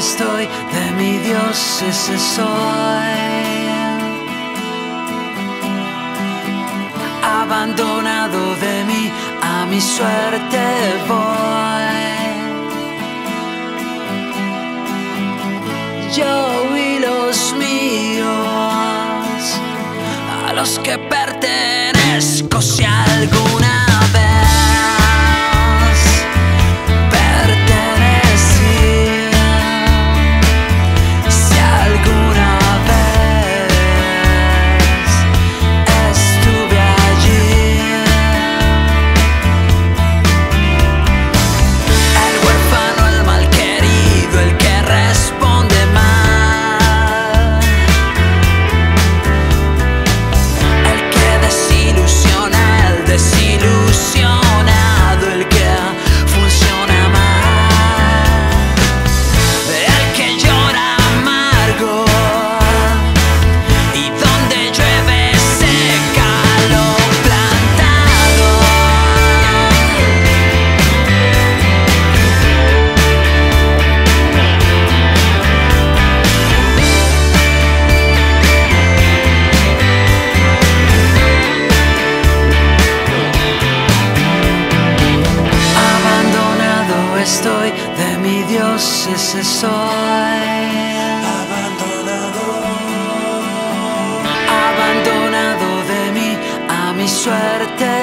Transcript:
estoy, de mi Dios ese soy. Abandonado de mí, a mi suerte voy. Yo y los míos, a los que pertenezco Ese soy. Abandonado. Abandonado de mí, a mi suerte.